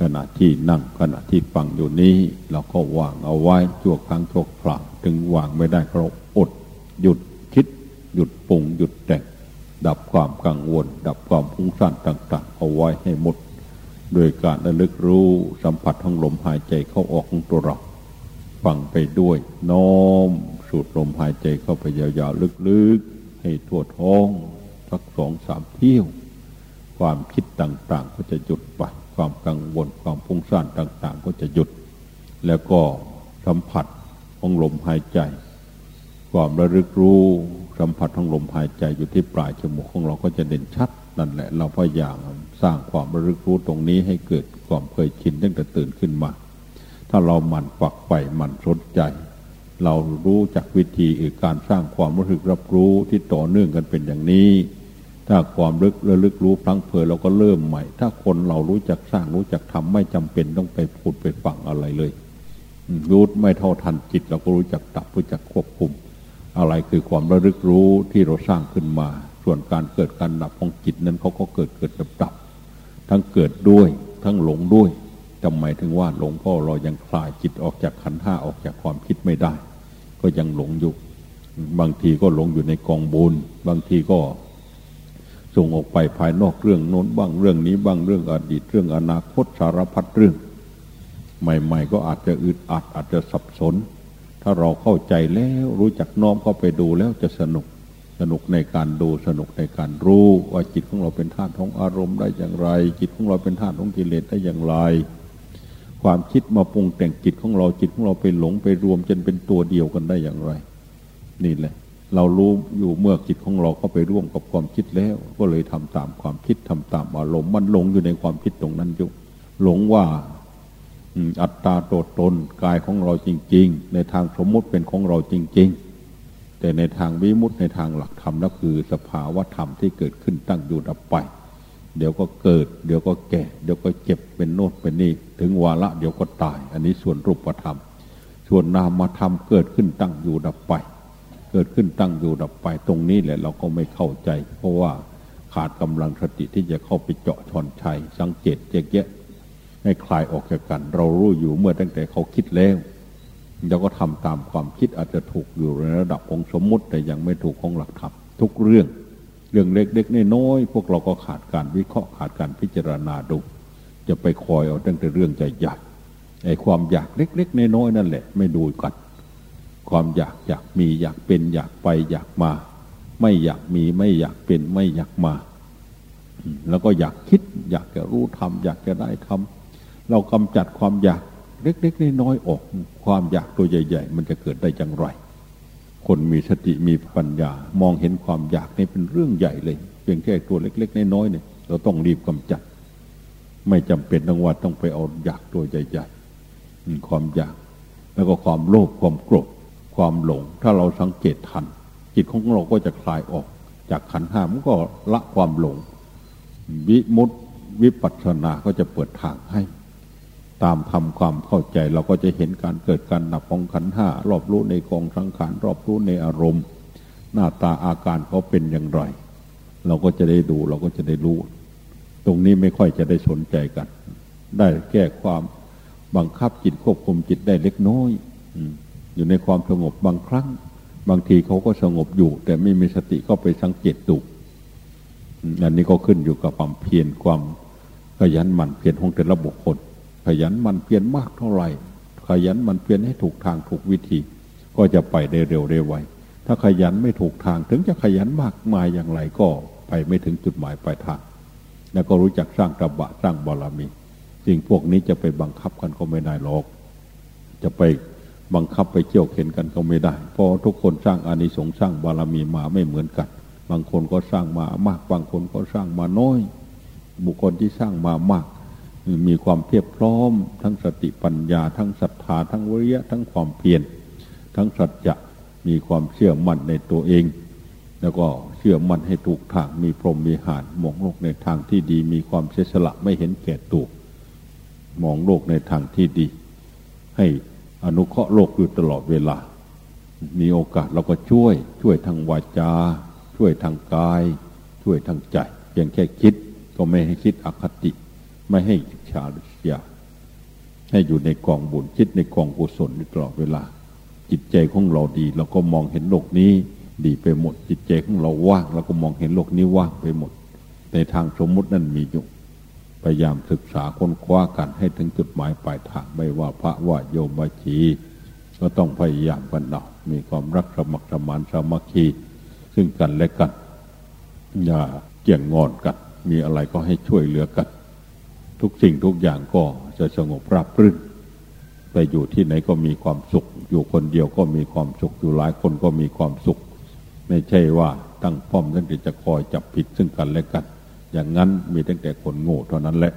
ขณะที่นั่งขณะที่ฟังอยู่นี้ เราก็วางเอาไว้ชั่วครั้งชั่วคราวถึงวางไม่ได้เราอด หยุดคิด หยุดปรุงหยุดแต่งดับความกังวล ดับความฟุ้งซ่านต่าง ๆ เอาไว้ให้หมด โดยการระลึกรู้สัมผัสทั้งลมหายใจเข้าออกของตัวเรา ฟังไปด้วยน้อมสูดลมหายใจเข้าไปยาวๆลึกๆ ให้ทั่วท้องสักสองสามเที่ยว ความคิดต่างๆ ก็จะหยุดไป ความกังวลความฟุ้งซ่านต่าง ๆ ก็จะหยุด แล้วก็สัมผัสของลมหายใจ ความระลึกรู้สัมผัสของลมหายใจอยู่ที่ปลายจมูกของเราก็จะเด่นชัด นั่นแหละเราพยายามสร้างความระลึกรู้ตรงนี้ให้เกิดความเคยชินตั้งแต่ตื่นขึ้นมา ถ้าเราหมั่นฝักใฝ่หมั่นสนใจ เรารู้จักวิธีการสร้างความรู้สึกรับรู้ที่ต่อเนื่องกันเป็นอย่างนี้ ถ้าความลึกระลึกรู้พลังเพอเราก็เริ่มใหม่ ถ้าคนเรารู้จักสร้างรู้จักทำไม่จำเป็นต้องไปพูดไปฟังอะไรเลยรู้ไม่เท่าทันจิต เราก็รู้จักดับรู้จักควบคุม อะไรคือความระลึกรู้ที่เราสร้างขึ้นมา ส่วนการเกิดการดับของจิตนั้นเขาก็เกิดเกิดดับดับทั้งเกิดด้วย ทั้งหลงด้วยจำหมายถึงว่าหลงพ่อเรายังคลายจิตออกจากขันห้าออกจากความคิดไม่ได้ ก็ยังหลงอยู่ บางทีก็หลงอยู่ในกองบุญบางทีก็ ส่งออกไปภายนอกเรื่องโน้นบ้างเรื่องนี้บ้างเรื่องอดีตเรื่องอนาคตสารพัดเรื่อง ใหม่ ๆ ก็อาจจะอึดอัดอาจจะสับสน ถ้าเราเข้าใจแล้วรู้จักน้อมเข้าไปดูแล้วจะสนุกสนุกในการดูสนุกในการรู้ว่าจิตของเราเป็นธาตุของอารมณ์ได้อย่างไร จิตของเราเป็นธาตุของกิเลสได้อย่างไร ความคิดมาปรุงแต่งจิตของเราจิตของเราไปหลงไปรวมจนเป็นตัวเดียวกันได้อย่างไร นี่แหละ เรารู้อยู่เมื่อจิตของเราเข้าไปร่วมกับความคิดแล้ว ก็เลยทำตามความคิดทำตามอารมณ์มันหลงอยู่ในความคิดตรงนั้นอยู่หลงว่าอัตตาโตตนกายของเราจริง ๆ ในทางสมมุติเป็นของเราจริง ๆ แต่ในทางวิมุตในทางหลักธรรมนั่นคือสภาวะธรรมที่เกิดขึ้นตั้งอยู่ดับไป เดี๋ยวก็เกิด เดี๋ยวก็แก่ เดี๋ยวก็เจ็บเป็นโนดเป็นนี่ถึงวาระเดี๋ยวก็ตาย อันนี้ส่วนรูปธรรม ส่วนนามธรรมเกิดขึ้นตั้งอยู่ดับไป เกิดขึ้นตั้งอยู่ดับไปตรงนี้แหละเราก็ไม่เข้าใจ เพราะว่าขาดกำลังสติที่จะเข้าไปเจาะชอนชัย สังเกตแยกแยะให้คลายออกจากกัน เรารู้อยู่เมื่อตั้งแต่เขาคิดแล้วเราก็ทำตามความคิดอาจจะถูกอยู่ในระดับองสมมุติแต่ยังไม่ถูกของหลักธรรมทุกเรื่อง เรื่องเล็กๆน้อยๆพวกเราก็ขาดการวิเคราะห์ขาดการพิจารณาดู จะไปคอยเอาตั้งแต่เรื่องใหญ่ๆไอ้ความอยากเล็กๆน้อยๆนั่นแหละ ไม่ดูกัน ความอยากอยากมีอยากเป็นอยากไปอยากมา ไม่อยากมีไม่อยากเป็นไม่อยากมา แล้วก็อยากคิดอยากจะรู้ทำอยากจะได้ทำเรากำจัดความอยากเล็กๆน้อยๆออก ความอยากตัวใหญ่ ๆ มันจะเกิดได้อย่างไร คนมีสติมีปัญญามองเห็นความอยากนี่เป็นเรื่องใหญ่เลยเพียงแค่ตัวเล็ก ๆ น้อยๆเนี่ยเราต้องรีบกำจัด ไม่จำเป็นต้องว่าต้องไปเอาอยากตัวใหญ่ๆความอยาก แล้วก็ความโลภความโกรธ ความหลง ถ้าเราสังเกตทัน จิตของเราก็จะคลายออก จากขันห้ามันก็ละความหลง วิมุตติวิปัสสนาก็จะเปิดทางให้ ตามทำความเข้าใจเราก็จะเห็นการเกิดการดับของขันห้ารอบรู้ในกองสังขารรอบรู้ในอารมณ์ หน้าตาอาการเขาเป็นอย่างไร เราก็จะได้ดูเราก็จะได้รู้ ตรงนี้ไม่ค่อยจะได้สนใจกัน ได้แก้ความบังคับจิตควบคุมจิตได้เล็กน้อย อ อยู่ในความสงบบางครั้ง บางทีเขาก็สงบอยู่ แต่ไม่มีสติก็ไปสังเกตดูอันนี้ก็ขึ้นอยู่กับความเพียรความขยันหมั่นเพียรของแต่ละบุคคลขยันหมั่นเพียรมากเท่าไหร่ ขยันหมั่นเพียรให้ถูกทางถูกวิธี ก็จะไปได้เร็วได้ไวถ้าขยันไม่ถูกทางถึงจะขยันมากมายอย่างไรก็ไปไม่ถึงจุดหมายปลายทาง แล้วก็รู้จักสร้างตบะสร้างบารมีสิ่งพวกนี้จะไปบังคับกันก็ไม่ได้หรอก จะไป บังคับไปเกี่ยวเข็นกันก็ไม่ได้ เพราะทุกคนสร้างอานิสงส์สร้างบารมีมาไม่เหมือนกัน บางคนก็สร้างมามาก บางคนก็สร้างมาน้อย บุคคลที่สร้างมามาก มีความเพียบพร้อม ทั้งสติปัญญา ทั้งศรัทธา ทั้งวิริยะ ทั้งความเพียร ทั้งสัจจะ มีความเชื่อมั่นในตัวเอง แล้วก็เชื่อมั่นให้ถูกทาง มีพรหมมีหารมองโลกในทางที่ดี มีความเสียสละไม่เห็นแก่ตัว มองโลกในทางที่ดี ให้ อนุเคราะห์โลกอยู่ตลอดเวลา มีโอกาสเราก็ช่วย ช่วยทางวาจา ช่วยทางกาย ช่วยทางใจเพียงแค่คิดก็ไม่ให้คิดอคติ ไม่ให้ฉาลิษยาให้อยู่ในกองบุญคิดในกองกุศลตลอดเวลา จิตใจของเราดีเราก็มองเห็นโลกนี้ดีไปหมด จิตใจของเราว่างเราก็มองเห็นโลกนี้ว่างไปหมด ในทางสมมตินั่นมีอยู่ พยายามศึกษาค้นคว้ากันให้ถึงจุดหมายปลายทางไม่ว่าพระว่าโยมบาชีก็ต้องพยายามกันเรามีความรักสมัครสมานสามัคคี ซึ่งกันและกัน อย่าเกี่ยงงอนกัน มีอะไรก็ให้ช่วยเหลือกัน ทุกสิ่งทุกอย่างก็จะสงบราบรื่นไปอยู่ที่ไหนก็มีความสุข อยู่คนเดียวก็มีความสุข อยู่หลายคนก็มีความสุข ไม่ใช่ว่าตั้งป้อมตั้งแต่จะคอยจับผิดซึ่งกันและกัน อย่างนั้นมีตั้งแต่คนโง่เท่านั้นแหละ